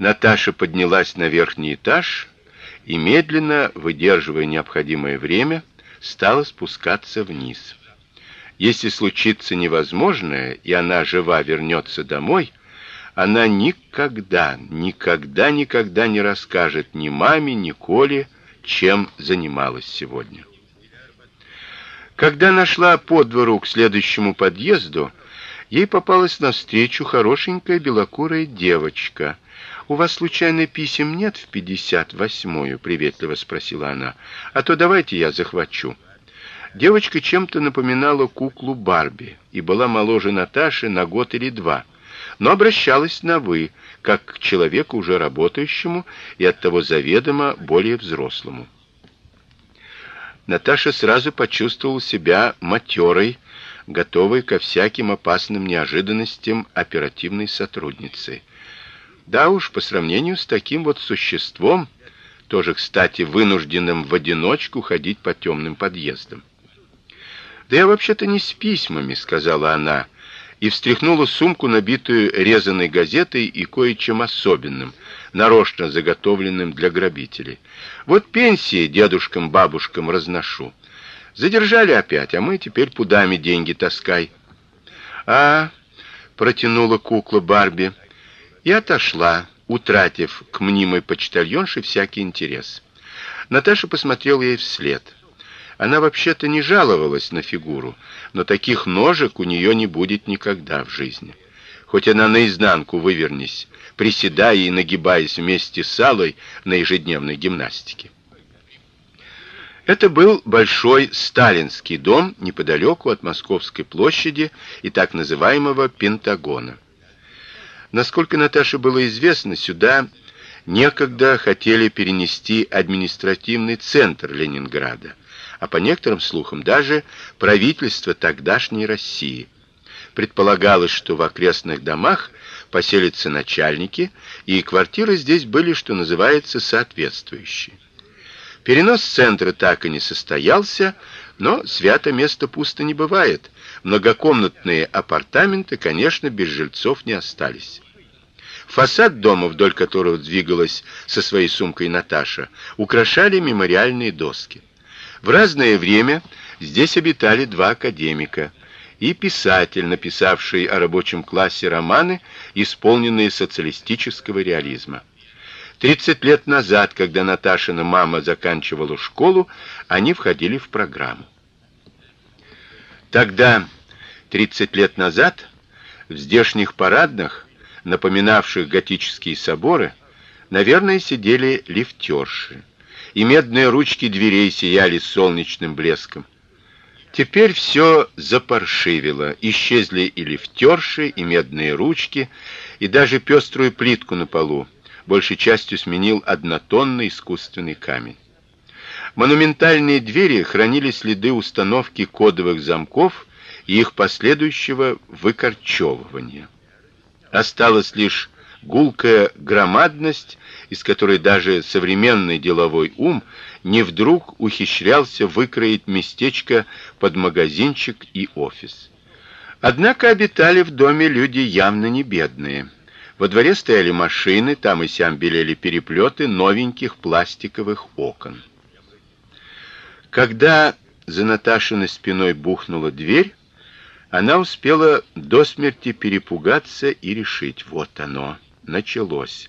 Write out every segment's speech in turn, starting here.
Наташа поднялась на верхний этаж и медленно, выдерживая необходимое время, стала спускаться вниз. Если случится невозможное, и она жива вернется домой, она никогда, никогда, никогда не расскажет ни маме, ни Коле, чем занималась сегодня. Когда нашла по двору к следующему подъезду, ей попалась навстречу хорошенькая белокурая девочка. У вас случайно писем нет в пятьдесят восьмую? приветливо спросила она. А то давайте я захвачу. Девочка чем-то напоминала куклу Барби и была моложе Наташи на год или два но обращалась на вы, как к человеку уже работающему и оттого заведомо более взрослому. Наташа сразу почувствовала себя матерой, готовой ко всяким опасным неожиданностям оперативной сотрудницы. Да уж, по сравнению с таким вот существом, тоже, кстати, вынужденным в одиночку ходить по темным подъездам. Да я вообще-то не с письмами, сказала она и встряхнула сумку, набитую резаной газетой и кое-чем особенным, нарочно заготовленным для грабителей. Вот пенсии дедушкам, бабушкам разношу. Задержали опять, а мы теперь пудами деньги таскай. А, протянула кукла Барби и отошла, утратив к мнимой почтальонше всякий интерес. Наташа посмотрела ей вслед. Она вообще-то не жаловалась на фигуру, но таких ножек у нее не будет никогда в жизни. Хоть она наизнанку вывернись, приседая и нагибаясь вместе с Алой на ежедневной гимнастике. Это был большой сталинский дом неподалеку от Московской площади и так называемого Пентагона. Насколько Наташе было известно, сюда некогда хотели перенести административный центр Ленинграда а по некоторым слухам даже правительство тогдашней России. Предполагалось, что в окрестных домах поселятся начальники, и квартиры здесь были, что называется, соответствующие. Перенос центра так и не состоялся, но свято место пусто не бывает. Многокомнатные апартаменты, конечно, без жильцов не остались. Фасад дома, вдоль которого двигалась со своей сумкой Наташа, украшали мемориальные доски. В разное время здесь обитали два академика и писатель, написавший о рабочем классе романы, исполненные социалистического реализма. 30 лет назад, когда Наташина мама заканчивала школу, они входили в программу. Тогда, 30 лет назад, в здешних парадных, напоминавших готические соборы, наверное, сидели лифтерши и медные ручки дверей сияли солнечным блеском. Теперь все запаршивело, исчезли и лифтерши, и медные ручки, и даже пеструю плитку на полу, большей частью сменил однотонный искусственный камень. Монументальные двери хранили следы установки кодовых замков и их последующего выкорчевывания. Осталось лишь гулкая громадность, из которой даже современный деловой ум не вдруг ухищрялся выкроить местечко под магазинчик и офис. Однако обитали в доме люди явно не бедные. Во дворе стояли машины, там и сям белели переплеты новеньких пластиковых окон. Когда за Наташиной спиной бухнула дверь, она успела до смерти перепугаться и решить: вот оно началось.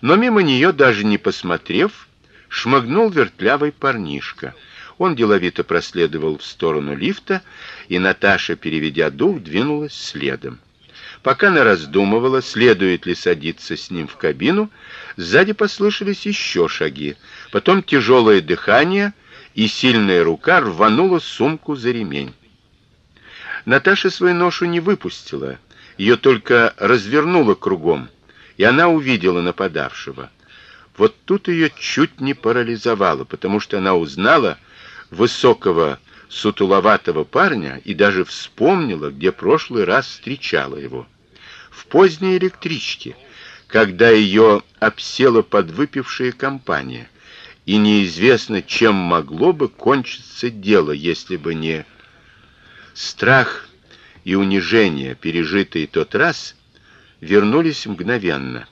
Но мимо нее даже не посмотрев, шмыгнул вертлявый парнишка. Он деловито проследовал в сторону лифта, и Наташа, переведя дух, двинулась следом. Пока она раздумывала, следует ли садиться с ним в кабину, сзади послышались еще шаги. Потом тяжелое дыхание, и сильная рука рванула сумку за ремень. Наташа свою ношу не выпустила, ее только развернула кругом и она увидела нападавшего. Вот тут ее чуть не парализовало, потому что она узнала высокого, сутуловатого парня и даже вспомнила, где прошлый раз встречала его. В поздней электричке, когда ее обсела подвыпившая компания, и неизвестно, чем могло бы кончиться дело, если бы не страх и унижение, пережитые тот раз, вернулись мгновенно.